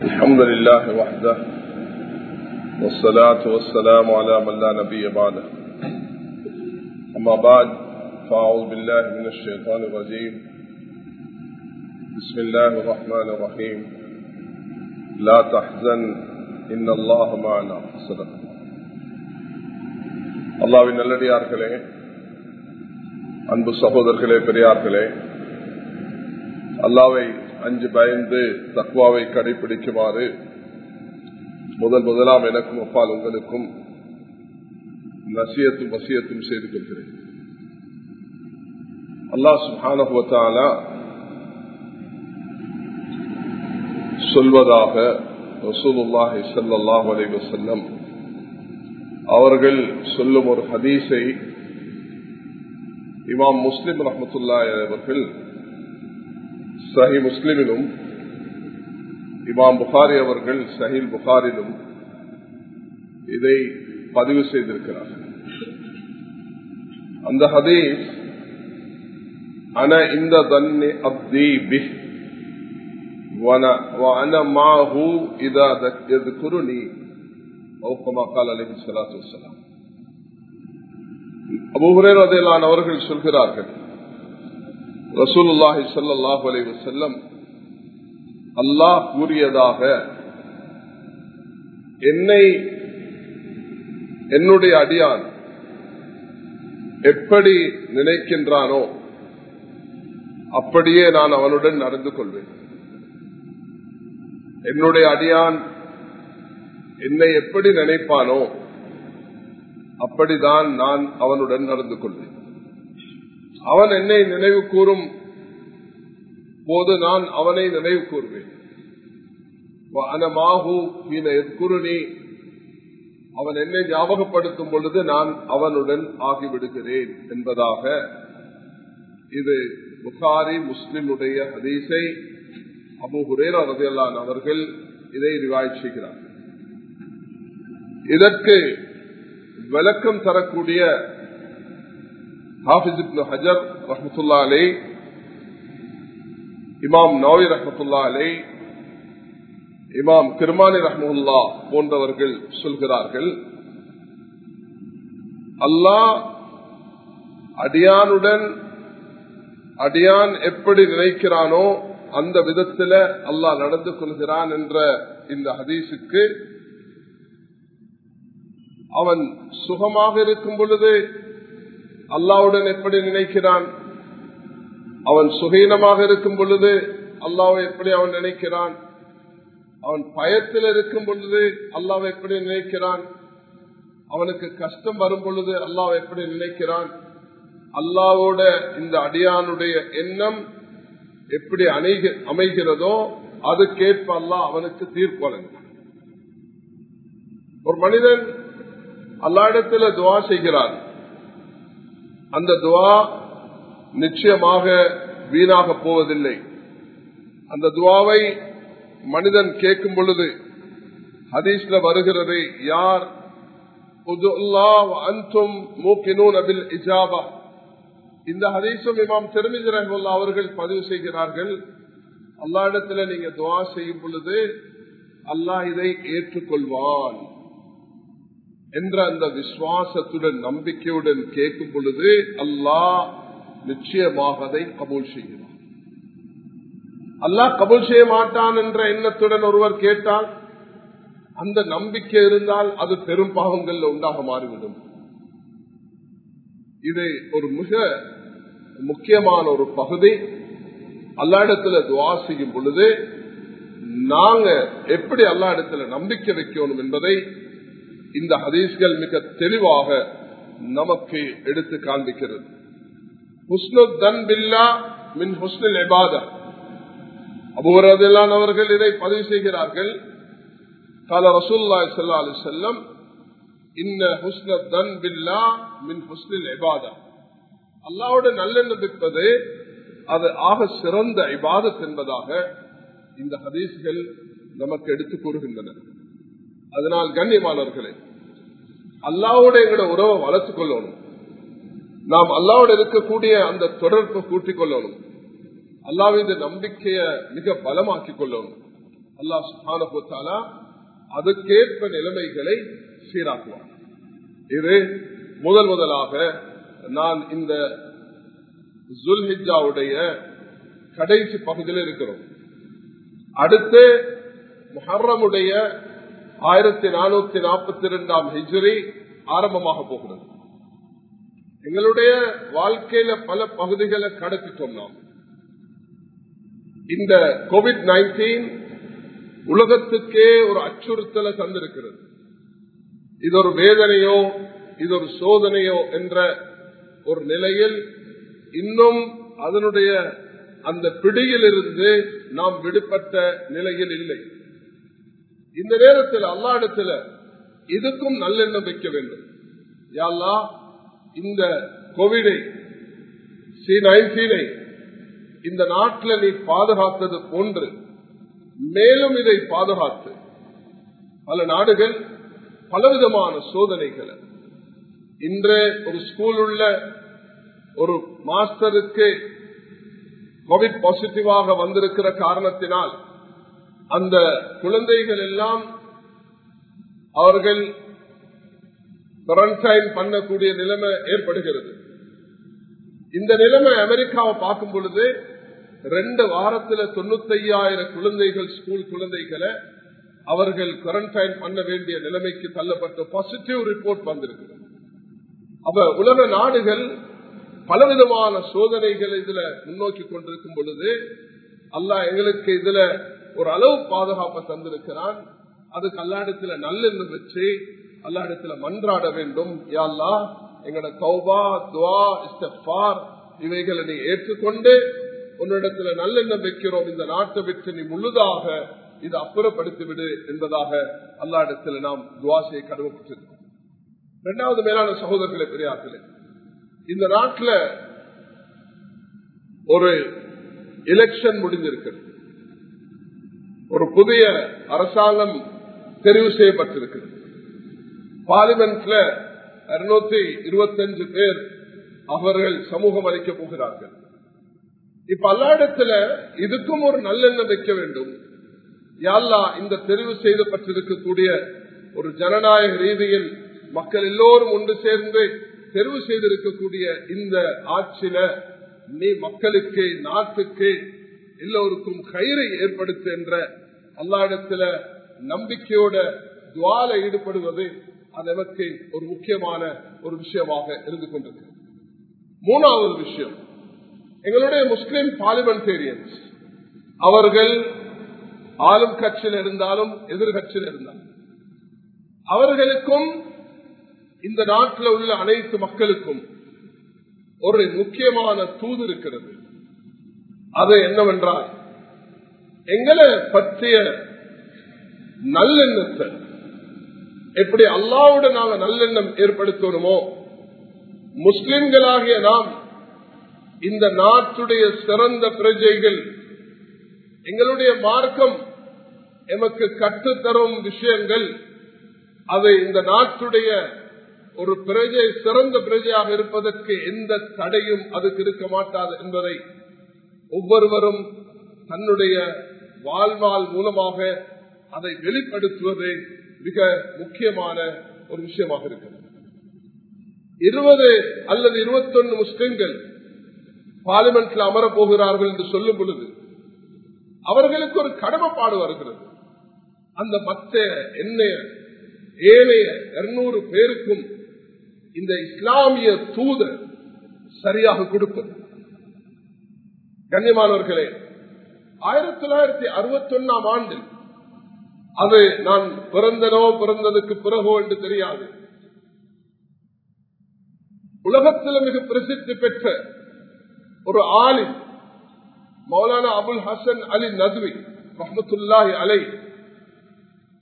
الحمد لله وحده والصلاة والسلام على من لا نبي بعده أما بعد فأعوذ بالله من الشيطان الرجيم بسم الله الرحمن الرحيم لا تحزن إن الله معنا صدق அல்லாவின் நல்லடியார்களே அன்பு சகோதரர்களே பெரியார்களே அல்லாவை அஞ்சு பயந்து தக்குவாவை கடைபிடிக்குமாறு முதல் முதலாம் எனக்கும் அப்பால் உங்களுக்கும் நசியத்தும் வசியத்தும் செய்து கொள்கிறேன் அல்லா சுஹானுவத்தாலா சொல்வதாக ரசூலுல்லாஹி சல்லாஹ் அலைவசல்லம் அவர்கள் சொல்லும் ஒரு ஹதீஸை இமாம் முஸ்லிம் ரஹமத்துல்லா அவர்கள் சஹி முஸ்லிமிலும் இமாம் புகாரி அவர்கள் சஹில் புகாரிலும் இதை பதிவு செய்திருக்கிறார்கள் அந்த ஹதீஸ் அன இந்த தன்னி அப்தி பி وأنا معه إذا يذكرني أو كما قال عليه الصلاة والسلام அபு ஹுரேரதையிலான அவர்கள் சொல்கிறார்கள் ரசூலுல்லாஹி சல்லாஹ் அலி வசல்லம் அல்லாஹ் கூறியதாக என்னை என்னுடைய அடியான் எப்படி நினைக்கின்றானோ அப்படியே நான் அவனுடன் நடந்து கொள்வேன். என்னுடைய அடியான் என்னை எப்படி நினைப்பானோ அப்படிதான் நான் அவனுடன் நடந்து கொள்வேன். அவன் என்னை நினைவு கூறும் போது நான் அவனை நினைவு கூறுவேன் குருணி அவன் என்னை ஞாபகப்படுத்தும் பொழுது நான் அவனுடன் ஆகிவிடுகிறேன் என்பதாக இது புகாரி முஸ்லிமுடைய ஹதீஸை அபு ஹுரேர் ரதையல்லான் அவர்கள் இதை ரிவாய் செய்கிறார். இதற்கு விளக்கம் தரக்கூடிய ஹாஃபிஸ் இப்னு ஹஜர் ரஹமத்துல்லா அலை இமாம் நோய் ரஹமத்துல்லா அலை இமாம் கிருமானி ரஹமுல்லா போன்றவர்கள் சொல்கிறார்கள் அல்லாஹ் அடியானுடன் அடியான் எப்படி நினைக்கிறானோ அந்த விதத்தில் அல்லாஹ் நடந்து கொள்கிறான் என்ற இந்த ஹதீஸுக்கு அவன் சுகமாக இருக்கும் பொழுது அல்லாவுடன் எப்படி நினைக்கிறான்? அவன் சுகீனமாக இருக்கும் பொழுது அல்லாவை எப்படி அவன் நினைக்கிறான்? அவன் பயத்தில் இருக்கும் பொழுது அல்லாவை எப்படி நினைக்கிறான்? அவனுக்கு கஷ்டம் வரும் பொழுது அல்லாவை எப்படி நினைக்கிறான்? அல்லாவோட இந்த அடியானுடைய எண்ணம் எப்படி அமைகிறதோ அதுக்கேற்ப அல்லா அவனுக்கு தீர்ப்பு வழங்கிறான் ஒரு மனிதன் அல்லாடத்தில் துவா செய்கிறான். அந்த துவா நிச்சயமாக வீணாக போவதில்லை. அந்த துவாவை மனிதன் கேட்கும் பொழுது ஹதீஸ்ல வருகிறது யார்? இந்த ஹதீசும் இமாம் திருமிதி ரஹமுல்லா அவர்கள் பதிவு செய்கிறார்கள். அல்லா இடத்துல நீங்க துவா செய்யும் பொழுது அல்லாஹ் இதை ஏற்றுக்கொள்வான். என்ற அந்த விசுவாசத்துடன் நம்பிக்கையுடன் கேட்கும் பொழுது அல்லாஹ் நிச்சயமாக அதை கபூல் செய்கிறார் அல்லாஹ் கபூல் செய்ய மாட்டான் என்ற எண்ணத்துடன் ஒருவர் கேட்டால் அந்த நம்பிக்கை இருந்தால் அது பெரும் பாகங்கள்ல உண்டாக மாறிவிடும். இது ஒரு மிக முக்கியமான ஒரு பகுதி. அல்லாடத்துல துவா செய்யும் பொழுது நாங்க எப்படி அல்லா இடத்துல நம்பிக்கை வைக்கணும் என்பதை இந்த ஹதீஸ்கள் மிக தெளிவாக நமக்கு எடுத்து காண்பிக்கிறது. ஹுஸ்னுத்தன் பில்லா மின் ஹுஸ்னில் எபாதா அபுவரதில்லான் அவர்கள் இதை பதிவு செய்கிறார்கள். கால ரசூல்லா சல்லா அலி செல்லம் இன்ன ஹுஸ்னத்தன் பில்லா மின் ஹுஸ்னில் எபாதா அல்லாவோட நல்லெண்ணம் வைப்பது அது ஆக சிறந்த இபாதத் என்பதாக இந்த ஹதீஸ்கள் நமக்கு எடுத்து கூறுகின்றன. அதனால் கண்ணியமானவர்களே அல்லாவோட எங்களோட உறவை வளர்த்துக் கொள்ளணும். நாம் அல்லாவோட இருக்கக்கூடிய அந்த தொடர்பை கூட்டிக் கொள்ளணும். அல்லாவின் நம்பிக்கைய மிக பலமாக்கிக் கொள்ளணும். அல்லாஹ் போத்தாலா அதுக்கேற்ப நிலைமைகளை சீராக்குவார் இது முதல் முதலாக நான் இந்த ஜுல்ஹிஜாவுடைய கடைசி பகுதியில் இருக்கிறோம். அடுத்து முஹர்ரமுடைய ஆயிரத்தி நானூத்தி நாற்பத்தி இரண்டாம் ஹிஜ்ரி ஆரம்பமாக போகிறது. எங்களுடைய வாழ்க்கையில பல பகுதிகளை கடத்திட்டோம் நாம். இந்த கோவிட் நைன்டீன் உலகத்துக்கே ஒரு அச்சுறுத்தலை தந்திருக்கிறது. இது ஒரு வேதனையோ இது ஒரு சோதனையோ என்ற ஒரு நிலையில் இன்னும் அதனுடைய அந்த பிடியிலிருந்து நாம் விடுபட்ட நிலையில் இல்லை. இந்த நேரத்தில் அல்லா இடத்துல இதுக்கும் நல்லெண்ணம் வைக்க வேண்டும். யாழ்லா இந்த கோவிடை சி நைன்டீனை இந்த நாட்டில் நீ பாதுகாத்தது போன்று மேலும் இதை பாதுகாத்து பல நாடுகள் பலவிதமான சோதனைகளை. இன்று ஒரு ஸ்கூல் உள்ள ஒரு மாஸ்டருக்கு கோவிட் பாசிட்டிவாக வந்திருக்கிற காரணத்தினால் அந்த குழந்தைகள் எல்லாம் அவர்கள் குவாரண்டைன் பண்ணக்கூடிய நிலைமை ஏற்படுகிறது. இந்த நிலைமை அமெரிக்காவை பார்க்கும் பொழுது ரெண்டு வாரத்துல தொண்ணூத்தி ஐயாயிரம் குழந்தைகள் ஸ்கூல் குழந்தைகளை அவர்கள் குவாரண்டைன் பண்ண வேண்டிய நிலைமைக்கு தள்ளப்பட்ட பாசிட்டிவ் ரிப்போர்ட் வந்திருக்கு அப்ப உலக நாடுகள் பலவிதமான சோதனைகள் இதுல முன்னோக்கி கொண்டிருக்கும் பொழுது அல்லா எங்களுக்கு இதுல ஒரு அளவு பாதுகாப்பை தந்திருக்கிறான். அது கல்லாடத்துல நல்லெண்ணம் வச்சு அல்லாடத்துல மன்றாட வேண்டும். யாழ்லா எங்கட கௌபா துவா இஸ்டார் இவைகளை நீ ஏற்றுக்கொண்டு உன்னிடத்துல நல்லெண்ணம் வைக்கிறோம். இந்த நாட்டை விட்டு நீ முழுதாக இது அப்புறப்படுத்தி விடு என்பதாக அல்லாடத்துல நாம் துவாசையை செய்ய கடவுப்பட்டிருக்கோம் இரண்டாவது மேலான சகோதரர்களை பெரியார்களே இந்த நாட்டில் ஒரு எலெக்ஷன் முடிஞ்சிருக்கிறது ஒரு புதிய அரசாங்கம் தெரிவு செய்யப்பட்டிருக்கிறது. பார்லிமெண்ட்ல இருநூத்தி இருபத்தஞ்சு பேர் அவர்கள் சமூகம் அளிக்க போகிறார்கள். இப்ப அல்லாடத்துல இதுக்கும் ஒரு நல்லெண்ணம் வைக்க வேண்டும். யாழ்லா இந்த தெரிவு செய்யப்பட்டிருக்கக்கூடிய ஒரு ஜனநாயக ரீதியில் மக்கள் எல்லோரும் ஒன்று சேர்ந்து தெரிவு செய்திருக்கக்கூடிய இந்த ஆட்சியில நீ மக்களுக்கு நாட்டுக்கு எல்லோருக்கும் கயிறை ஏற்படுத்து என்ற அல்லாடத்துல நம்பிக்கையோட துவால ஈடுபடுவது அது ஒரு முக்கியமான ஒரு விஷயமாக இருந்து கொண்டிருக்கு மூணாவது விஷயம் எங்களுடைய முஸ்லிம் பார்லிமெண்டேரியன்ஸ் அவர்கள் ஆளும் கட்சியில் இருந்தாலும் எதிர்கட்சியில் இருந்தாலும் அவர்களுக்கும் இந்த நாட்டில் உள்ள அனைத்து மக்களுக்கும் ஒரு முக்கியமான தூது இருக்கிறது. அது என்னவென்றால் எங்களை பற்றிய நல்லெண்ணத்தை எப்படி அல்லாவுடன் நாங்க நல்லெண்ணம் ஏற்படுத்தணுமோ முஸ்லிம்களாகிய நாம் இந்த நாட்டுடைய சிறந்த பிரஜைகள் எங்களுடைய மார்க்கம் எமக்கு கற்றுத்தரும் விஷயங்கள் அதை இந்த நாட்டுடைய ஒரு பிரஜை சிறந்த பிரஜையாக இருப்பதற்கு எந்த தடையும் அதுக்கு இருக்க மாட்டாது என்பதை ஒவ்வொருவரும் தன்னுடைய வாழ்வாள் மூலமாக அதை வெளிப்படுத்துவது மிக முக்கியமான ஒரு விஷயமாக இருக்கிறது. இருபது அல்லது இருபத்தொன்னு முஸ்லிம்கள் பார்லிமெண்ட்ல அமரப் போகிறார்கள் என்று சொல்லும் பொழுது அவர்களுக்கு ஒரு கடமைப்பாடு வருகிறது. அந்த மத்த எண்ணெய ஏனைய இருநூறு பேருக்கும் இந்த இஸ்லாமிய தூதர் சரியாக கொடுப்பது. கண்ணியமானவர்களே ஆயிரத்தி தொள்ளாயிரத்தி அறுபத்தி ஒன்னாம் ஆண்டில் அது நான் பிறந்தனோ பிறந்ததுக்கு பிறகோ என்று தெரியாது. உலகத்தில் மிக பிரசித்தி பெற்ற ஒரு ஆலிம் மௌலானா அபுல் ஹசன் அலி நத்வி ரஹமத்துல்லாஹி அலை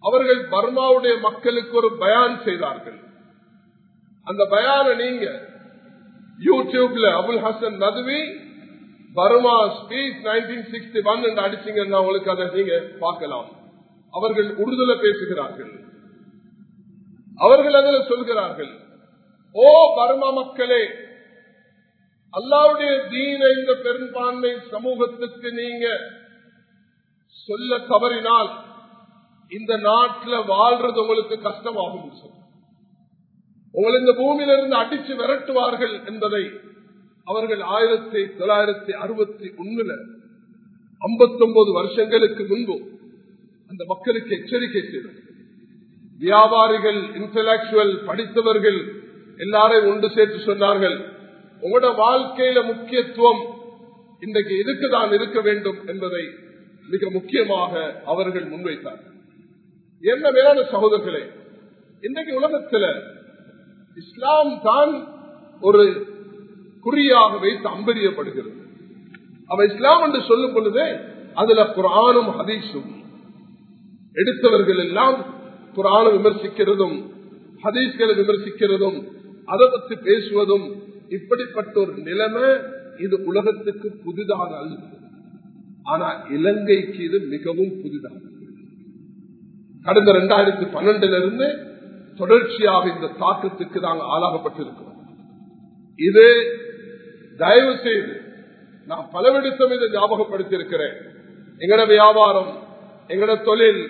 அவர்கள் பர்மாவுடைய மக்களுக்கு ஒரு பயான் செய்தார்கள். அந்த பயான நீங்க யூடியூப்ல Abul Hasan Nadwi Burma speech nineteen sixty one என்று அடிச்சீங்கன்னா உங்களுக்கு அதை நீங்க பார்க்கலாம். அவர்கள் உறுதுல பேசுகிறார்கள். அவர்கள் அதில் சொல்கிறார்கள் ஓ பர்மா மக்களே அல்லாவுடைய தீன இந்த பெரும்பான்மை சமூகத்துக்கு நீங்க சொல்ல தவறினால் இந்த நாட்டில் வாழ்றது உங்களுக்கு கஷ்டமாகும். உங்களை இந்த பூமியிலிருந்து அடிச்சு விரட்டுவார்கள் என்பதை அவர்கள் ஆயிரத்தி தொள்ளாயிரத்தி அறுபத்தி ஒண்ணுல ஐம்பத்தொன்பது வருஷங்களுக்கு முன்பு அந்த மக்களுக்கு எச்சரிக்கை செய்தார் வியாபாரிகள் இன்டலக்சுவல் படித்தவர்கள் எல்லாரையும் ஒன்று சேர்த்து சொன்னார்கள் உங்களோட வாழ்க்கையில முக்கியத்துவம் இன்றைக்கு இதுக்குதான் இருக்க வேண்டும் என்பதை மிக முக்கியமாக அவர்கள் முன்வைத்தார்கள். என்ன மேலான சகோதரர்களே இன்றைக்கு உலகத்தில் இஸ்லாம் தான் ஒரு குறியாக வைத்து அம்பரியப்படுகிறது. அவ இஸ்லாம் என்று சொல்லும் பொழுது அதுல குரானும் ஹதீஸும். எடுத்தவர்கள் எல்லாம் குரான விமர்சிக்கிறதும் ஹதீஸ்களை விமர்சிக்கிறதும் அதை பற்றி பேசுவதும் இப்படிப்பட்ட ஒரு நிலைமை இது உலகத்துக்கு புதிதாக அல்ல. ஆனா இலங்கைக்கு இது மிகவும் புதிதாக. கடந்த இரண்டாயிரத்தி பன்னெண்டுல இருந்து தொடர்ச்சியாக இந்த தாக்கத்துக்கு நாங்கள் ஆளாகப்பட்டிருக்கிறோம். இது தயவு செய்து நான் பலவிடத்தம் இதை ஞாபகப்படுத்தி இருக்கிறேன் எங்கட வியாபாரம் எங்கட தொழில்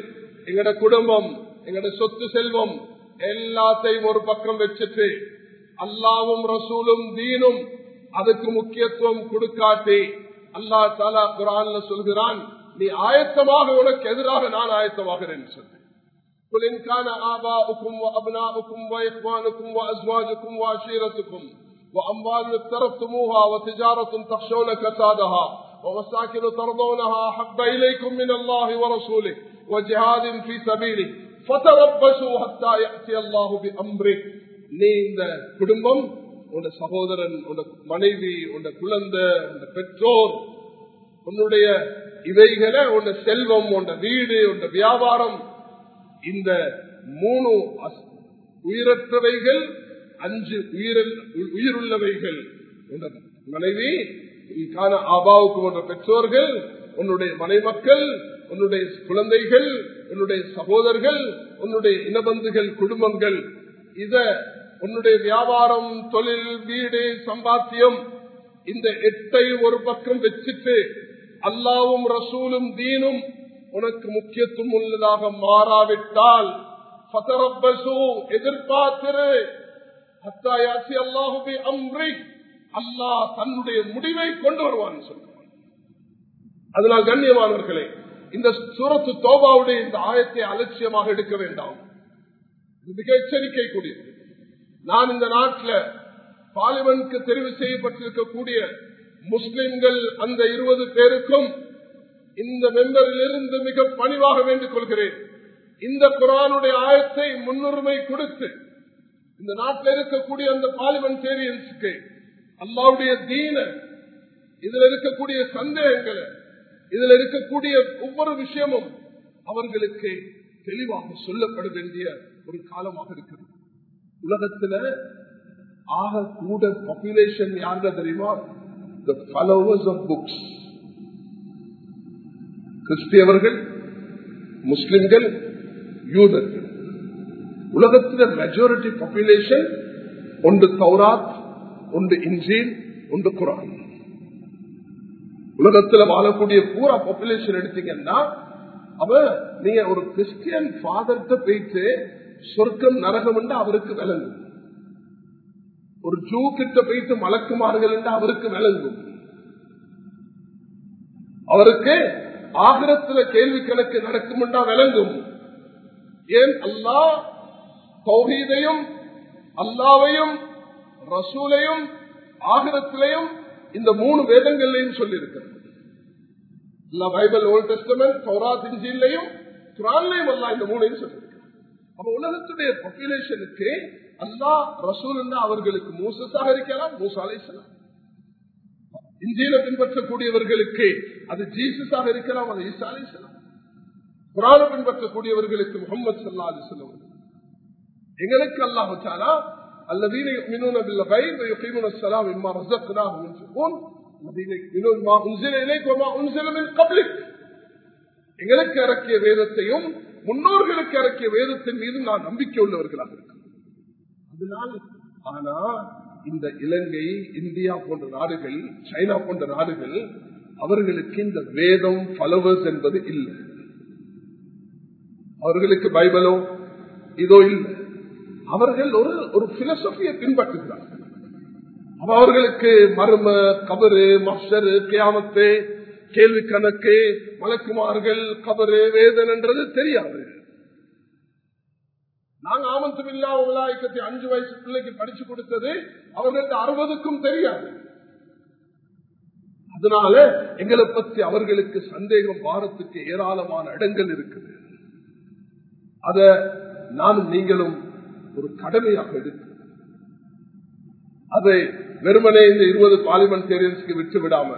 எங்கட குடும்பம் எங்கட சொத்து செல்வம் எல்லாத்தையும் ஒரு பக்கம் வச்சுட்டு அல்லாவும் ரசூலும் தீனும் அதுக்கு முக்கியத்துவம் கொடுக்காட்டி அல்லா தாலா குரான்ல சொல்கிறான் நீ ஆயத்தமாக உனக்கு எதிராக நான் ஆயத்தமாகிறேன் சொன்னேன் قل إن كان آباؤكم وأبناؤكم وإخوانكم وأزواجكم وعشيرتكم وأموال اقترفتموها وتجارة تخشون كسادها ومساكن ترضونها أحب إليكم من الله ورسوله وجهاد في سبيله فتربصوا حتى يأتي الله بأمره நீ இந்த குடும்பம் உன் சகோதரன் உன் மனைவி உன் குழந்தை உன் பெற்றோர் உன்னுடைய இவைகளை உன் செல்வம் உன் வீடு உன் வியாபாரம் இந்த மூணு உயிரற்றவைகள் அஞ்சு உயிரில் உயிருள்ளவைகள் மனைவி ஆபாவுக்கு போன்ற பெற்றோர்கள் உன்னுடைய மனைமக்கள் உன்னுடைய குழந்தைகள் உன்னுடைய சகோதரர்கள் உன்னுடைய இனபந்துகள் குடும்பங்கள். இத உன்னுடைய வியாபாரம் தொழில் வீடு சம்பாத்தியம் இந்த எட்டை ஒரு பக்கம் வச்சுட்டு அல்லாவும் ரசூலும் தீனும் உனக்கு முக்கியத்துவம் உள்ளதாக மாறாவிட்டால் எதிர்பார்த்திரு அல்லாஹ் தன்னுடைய முடிவை கொண்டு வருவான் சொல்றான். அதனால் கண்ணியமானவர்களே இந்த சூரத்து தோபாவுடைய இந்த ஆயத்தை அலட்சியமாக எடுக்க வேண்டாம். மிக எச்சரிக்கை கூடியது. நான் இந்த நாட்டில் பாலிமனுக்கு தெரிவு செய்யப்பட்டிருக்கக்கூடிய முஸ்லிம்கள் அந்த இருபது பேருக்கும் இந்த மெம்பரிலிருந்து மிக பணிவாக வேண்டிக் கொள்கிறேன். இந்த குரானுடைய ஆயத்தை முன்னுரிமை கொடுத்து இந்த நாட்டில் இருக்கக்கூடிய அந்த பார்லிமெண்டேரியன்ஸுக்கு அல்லாவுடைய தீன இதுல இருக்கக்கூடிய சந்தேகங்களை இதுல இருக்கக்கூடிய ஒவ்வொரு விஷயமும் அவர்களுக்கு தெளிவாக சொல்லப்பட வேண்டிய ஒரு காலமாக இருக்கிறது உலகத்துல ஆக கூட பாப்புலேஷன் யாருங்க தெரியுமா? த ஃபாலோவர்ஸ் ஆஃப் புக்ஸ் கிறிஸ்தியவர்கள் முஸ்லிம்கள் யூதர்கள். உலகத்தில் மெஜாரிட்டி பாப்புலேஷன் ஒன்று தௌராத் ஒன்று இன்ஜீன் ஒன்று குரான் உலகத்தில் வாழக்கூடிய பூரா பாப்புலேஷன் எடுத்தீங்கன்னா அவ நீங்க ஒரு கிறிஸ்டியன் ஃபாதர்கிட்ட போயிட்டு சொர்க்கம் நரகம் அவருக்கு விளங்கும். ஒரு ஜூ கிட்ட போயிட்டு மலக்குமார்கள் என்று அவருக்கு விளங்கும். அவருக்கு ஆகிரத்துல கேள்வி கணக்கு நடக்கும் விளங்கும். ஏன்? அல்லா தௌஹீதையும் அல்லாவையும் ரசூலையும் ஆகிரத்திலையும் இந்த மூணு வேதங்கள்லையும் சொல்லியிருக்கிறது. பைபிள் ஓல்ட் டெஸ்டமெண்ட் சௌராத் இஞ்சிலையும் குரான்லையும் அல்லா இந்த மூணையும் சொல்லியிருக்கிறார் அப்ப உலகத்துடைய பாப்புலேஷனுக்கு அல்லா ரசூல் அவர்களுக்கு மூசஸாக இருக்கலாம் மூசாலை செல்லாம் இந்தியில பின்பற்றக்கூடியவர்களுக்கு அது ஜீசஸாக இருக்கலாம் அது ஈசாலை செல்லாம் குரான பின்பற்றக்கூடியவர்களுக்கு முகமது சல்லா அலிஸ்லாம் எங்களுக்கு அல்லாஹ் வச்சாலா الذين يؤمنون بالغيب ويقيمون الصلاة مما رزقناهم ينفقون الذين يؤمنون ما أنزل إليك وما أنزل من قبلك எங்களுக்கு இறக்கிய வேதத்தையும் முன்னோர்களுக்கு இறக்கிய வேதத்தின் மீது நான் நம்பிக்கை உள்ளவர்களாக இருக்கிறேன் அதனால் ஆனா இந்த இலங்கை இந்தியா போன்ற நாடுகள் சைனா போன்ற நாடுகள் அவர்களுக்கு இந்த வேதம் பலவர்ஸ் என்பது இல்லை அவர்களுக்கு பைபிளோ இதோ இல்லை அவர்கள் ஒரு ஒரு பிலசபியை பின்பற்றுகிறார்கள் அவர்களுக்கு மர்ம கபரு மஷரு கியாமத்து கேள்வி கணக்கு வழக்குமார்கள் கபரு வேதன்ன்றது தெரியாது. நாங்க ஆமந்தமில்லா உலாய்க்கத்தை அஞ்சு வயசு பிள்ளைக்கு படிச்சு கொடுத்தது அவர்களுக்கு அறுபதுக்கும் தெரியாது. அதனால எங்களை பற்றி அவர்களுக்கு சந்தேகம் வாரத்துக்கு ஏராளமான இடங்கள் இருக்குது. அத நானும் நீங்களும் ஒரு கடமையாக எடுத்து அதை வெறுமனே இந்த இருபது பார்லிமெண்டேரியன்ஸ்க்கு விட்டு விடாம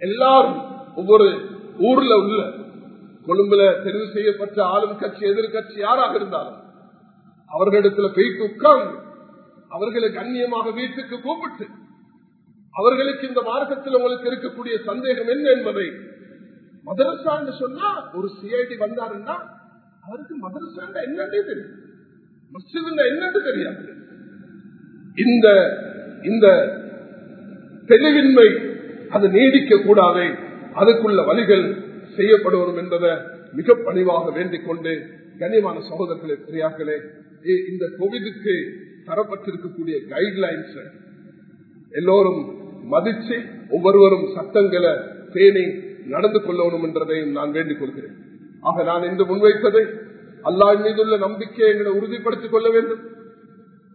எல்லாரும் ஒவ்வொரு ஊர்ல உள்ள கொழும்புல தெரிவு செய்யப்பட்ட ஆளும் கட்சி எதிர்கட்சி யாராக இருந்தாலும் அவர்களிடத்துல போயிட்டு உட்கார்ந்து அவர்களை கண்ணியமாக வீட்டுக்கு கூப்பிட்டு அவர்களுக்கு இந்த மார்க்கத்தில் உங்களுக்கு இருக்கக்கூடிய சந்தேகம் என்ன என்பதை மதரசான்னு சொன்னா ஒரு சிஐடி வந்தாருன்னா அவருக்கு மதரசாண்ட என்னன்னே தெரியும். மஸ்ஜித் என்னன்னு தெரியாது. இந்த இந்த தெளிவின்மை அது நீடிக்க கூடாது அதுக்குள்ள வழிகள் செய்யப்படுவோம் என்பதை மிக பணிவாக வேண்டிக் கொண்டு கனிமான சகோதரர்களே பெரியார்களே இந்த கோவிலுக்கு தரப்பட்டிருக்கக்கூடிய கைட்லைன்ஸ் எல்லோரும் மதிச்சு ஒவ்வொருவரும் சட்டங்களை பேணி நடந்து கொள்ளணும் என்றதையும் நான் வேண்டிக் கொள்கிறேன். ஆக நான் இன்று முன்வைத்ததை அல்லாஹ் மீதுள்ள நம்பிக்கையை எங்களை உறுதிப்படுத்திக் கொள்ள வேண்டும்.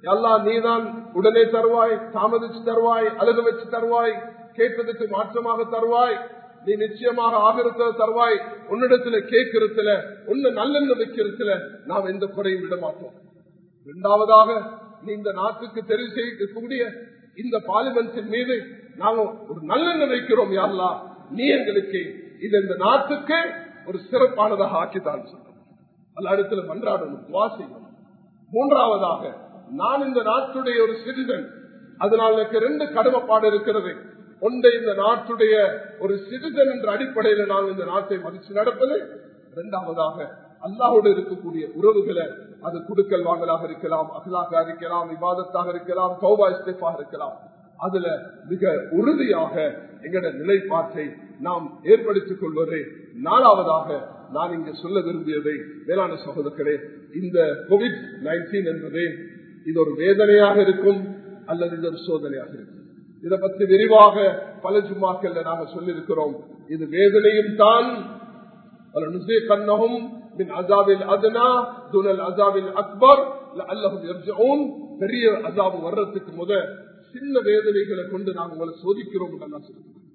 எல்லா நீதான் உடனே தருவாய் தாமதிச்சு தருவாய் அழுது வச்சு தருவாய் கேட்பதற்கு மாற்றமாக தருவாய் நீ நிச்சயமாக ஆகிருத்த தருவாய் உன்னிடத்துல கேட்கிறதுல உன்ன நல்லெண்ண வைக்கிறதுல நாம் எந்த குறையும் விட மாட்டோம். இரண்டாவதாக நீ இந்த நாட்டுக்கு தெரிவு செய்யக்கூடிய இந்த பார்லிமெண்டின் மீது நாங்கள் ஒரு நல்லெண்ண வைக்கிறோம் யாருலா நீ எங்களுக்கு இது இந்த நாட்டுக்கு ஒரு சிறப்பானதாக ஆக்கித்தான் சொல்ல அல்ல மன்றாடணும் துவா செய்யணும். மூன்றாவதாக நான் இந்த நாட்டுடைய ஒரு சிறிதன் அதனால் எனக்கு ரெண்டு கடமைப்பாடு இருக்கிறது. ஒன்றை இந்த நாட்டுடைய ஒரு சிறிதன் என்ற அடிப்படையில் நான் இந்த நாட்டை மதிச்சு நடப்பது. இரண்டாவதாக அல்லாவோடு இருக்கக்கூடிய உறவுகளை அது குடுக்கல் வாங்கலாக இருக்கலாம் அகலாக இருக்கலாம் விவாதத்தாக இருக்கலாம் சௌபா இஸ்தேஃபாக இருக்கலாம். அதுல மிக உறுதியாக எங்களோட நிலைப்பாட்டை நாம் ஏற்படுத்திக் கொள்வதே. நாலாவதாக நான் இங்கு சொல்ல விரும்பியதை வேளாண் சகோதரர்களே இந்த கோவிட் நைன்டீன் என்பதே இது ஒரு வேதனையாக இருக்கும் அல்லது இது ஒரு சோதனையாக இருக்கும். இதை பற்றி விரிவாக பல ஜும்மாக்கள் நாங்க சொல்லியிருக்கிறோம். இது வேதனையும் தான். அக்பர் அல்லஹும் பெரிய அசாபு வர்றதுக்கு முத சின்ன வேதனைகளை கொண்டு நாங்கள் உங்களை சோதிக்கிறோம் சொல்லுவோம்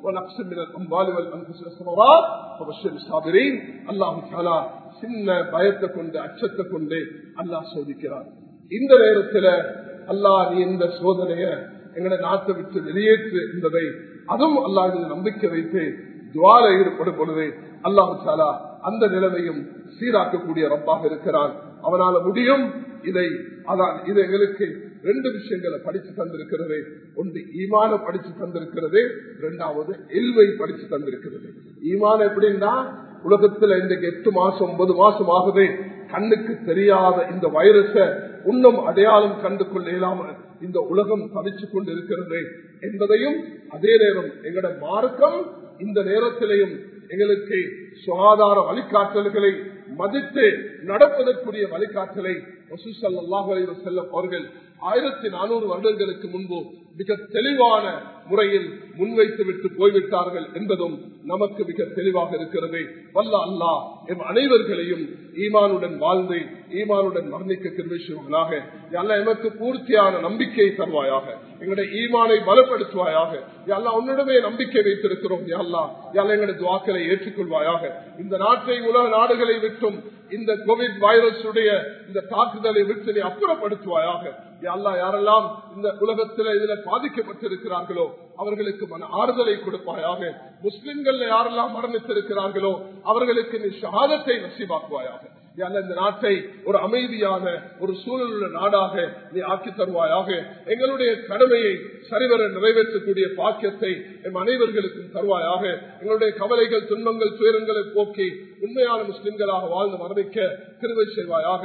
بشيء من الخوف والجوع ونقص من الاموال والانفس والثمرات وبشر الصابرين الله تعالى சின்ன பயத்தை கொண்டு அச்சத்தை கொண்டு அல்லாஹ் சோதிக்கிறார் இந்த நேரத்தில் அல்லாஹ் நீ இந்த சோதனைய எங்களை நாட்டை விட்டு வெளியேற்று என்பதை அதுவும் அல்லாஹ் நம்பிக்கை வைத்து துவார ஈடுபடும் பொழுது அல்லாஹு சாலா அந்த நிலைமையும் சீராக்கக்கூடிய ரப்பாக இருக்கிறான் அவனால முடியும் இதை அதான் இது எங்களுக்கு ரெண்டு விஷயங்களை படிச்சு தந்திருக்கிறது. ஒன்று ஈமான படிச்சு தந்திருக்கிறது. இரண்டாவது எல்வை படிச்சு தந்திருக்கிறது. ஈமான எப்படின்னா உலகத்துல இன்றைக்கு எட்டு மாசம் ஒன்பது மாசம் ஆகுது. கண்ணுக்கு தெரியாத இந்த வைரஸ இன்னும் அடையாளம் கண்டு கொள்ள இயலாம இந்த உலகம் தவிச்சு கொண்டு இருக்கிறது என்பதையும் அதே நேரம் எங்களோட மார்க்கம் இந்த நேரத்திலையும் எங்களுக்கு சுகாதார வழிகாட்டல்களை மதித்து நடப்பதற்குரிய வழிகாட்டலை செல்லும் அவர்கள் ஆயிரத்தி நானூறு வருடங்களுக்கு முன்பு மிக தெளிவான முறையில் முன்வைத்து விட்டு போய்விட்டார்கள் என்பதும் நமக்கு மிக தெளிவாக இருக்கிறது. வல்ல அல்லா எம் அனைவர்களையும் ஈமானுடன் வாழ்ந்து ஈமானுடன் மரணிக்க திருவிஷயங்களாக எல்லாம் எமக்கு பூர்த்தியான நம்பிக்கையை தருவாயாக. எங்களுடைய ஈமானை பலப்படுத்துவாயாக. எல்லாம் உன்னிடமே நம்பிக்கை வைத்திருக்கிறோம் எல்லாம் எல்லாம் எங்களுடைய துவாக்களை ஏற்றுக்கொள்வாயாக. இந்த நாட்டை உலக நாடுகளை விட்டும் இந்த கோவிட் வைரஸ் உடைய இந்த தாக்குதலை விட்டு நீ அப்புறப்படுத்துவாயாக. அல்லா யாரெல்லாம் இந்த உலகத்துல இதுல பாதிக்கப்பட்டிருக்கிறார்களோ அவர்களுக்கு மன ஆறுதலை கொடுப்பாயாக. முஸ்லிம்கள் யாரெல்லாம் மரணித்திருக்கிறார்களோ அவர்களுக்கு நீ ஷஹாதத்தை நசிவாக்குவாயாக இந்த நாட்டை ஒரு அமைதியான ஒரு சூழலுள்ள நாடாக நீ ஆக்கி தருவாயாக. எங்களுடைய கடமையை சரிவர நிறைவேற்றக்கூடிய பாக்கியத்தை எம் அனைவர்களுக்கும் தருவாயாக. எங்களுடைய கவலைகள் துன்பங்கள் துயரங்களை போக்கி உண்மையான முஸ்லிம்களாக வாழ்ந்து மரணிக்க திருவை செய்வாயாக.